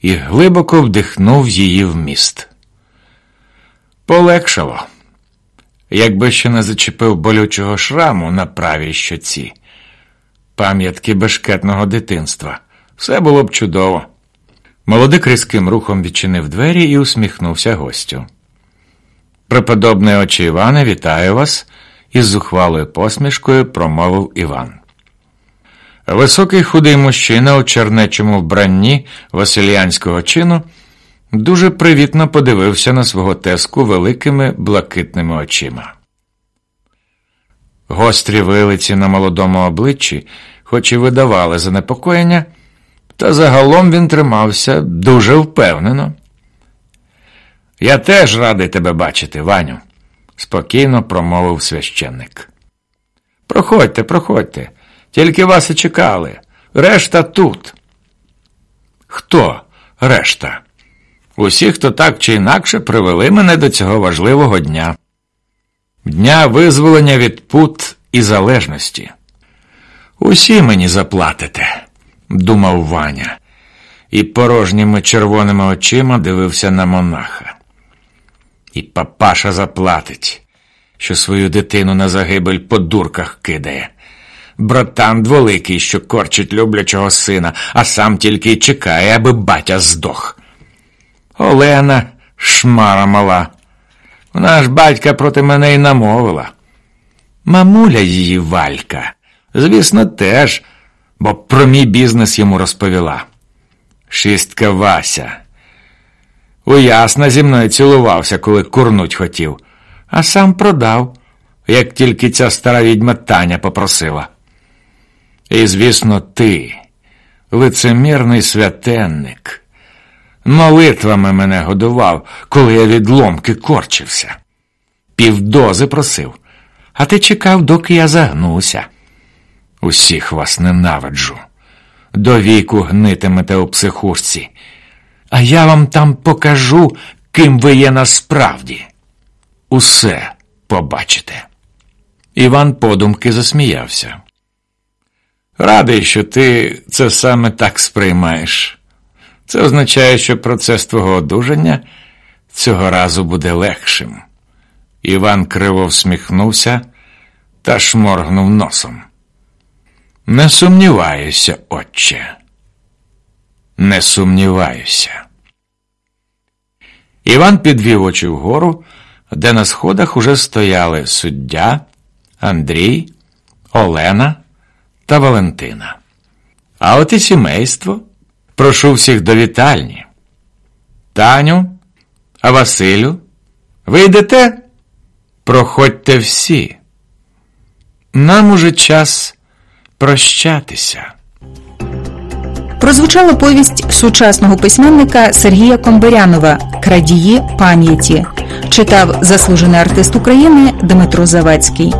і глибоко вдихнув її вміст. Полегшало, якби ще не зачепив болючого шраму на правій щоці, пам'ятки бешкетного дитинства. Все було б чудово. Молодик різким рухом відчинив двері і усміхнувся гостю. Преподобний очі Іване, вітаю вас, із зухвалою посмішкою промовив Іван. Високий худий мужчина у чернечому вбранні васильянського чину дуже привітно подивився на свого теску великими блакитними очима. Гострі вилиці на молодому обличчі, хоч і видавали занепокоєння, та загалом він тримався дуже впевнено. Я теж радий тебе бачити, Ваню, спокійно промовив священник. Проходьте, проходьте, тільки вас і чекали. Решта тут. Хто решта? Усі, хто так чи інакше привели мене до цього важливого дня, дня визволення від пут і залежності. Усі мені заплатите, думав Ваня, і порожніми червоними очима дивився на монаха. І папаша заплатить, що свою дитину на загибель по дурках кидає. Братан дволикий, що корчить люблячого сина, а сам тільки й чекає, аби батя здох. Олена, шмара мала. Вона ж батька проти мене й намовила. Мамуля її валька, звісно, теж, бо про мій бізнес йому розповіла. Шістка Вася. Уясно зі мною цілувався, коли курнуть хотів, а сам продав, як тільки ця стара відьма Таня попросила. І, звісно, ти, лицемірний святенник, молитвами мене годував, коли я від ломки корчився. Півдози просив, а ти чекав, доки я загнуся. Усіх вас ненавиджу. До віку гнитимете у психушці, а я вам там покажу, ким ви є насправді. Усе побачите. Іван подумки засміявся. Радий, що ти це саме так сприймаєш. Це означає, що процес твого одужання цього разу буде легшим. Іван криво всміхнувся та шморгнув носом. Не сумніваюся, отче. Не сумніваюся. Іван підвів очі вгору, де на сходах уже стояли суддя, Андрій, Олена та Валентина. А от і сімейство. Прошу всіх до вітальні. Таню, а Василю, ви йдете? Проходьте всі. Нам уже час прощатися. Прозвучала повість сучасного письменника Сергія Комберянова Крадії пам'яті читав заслужений артист України Дмитро Завадський.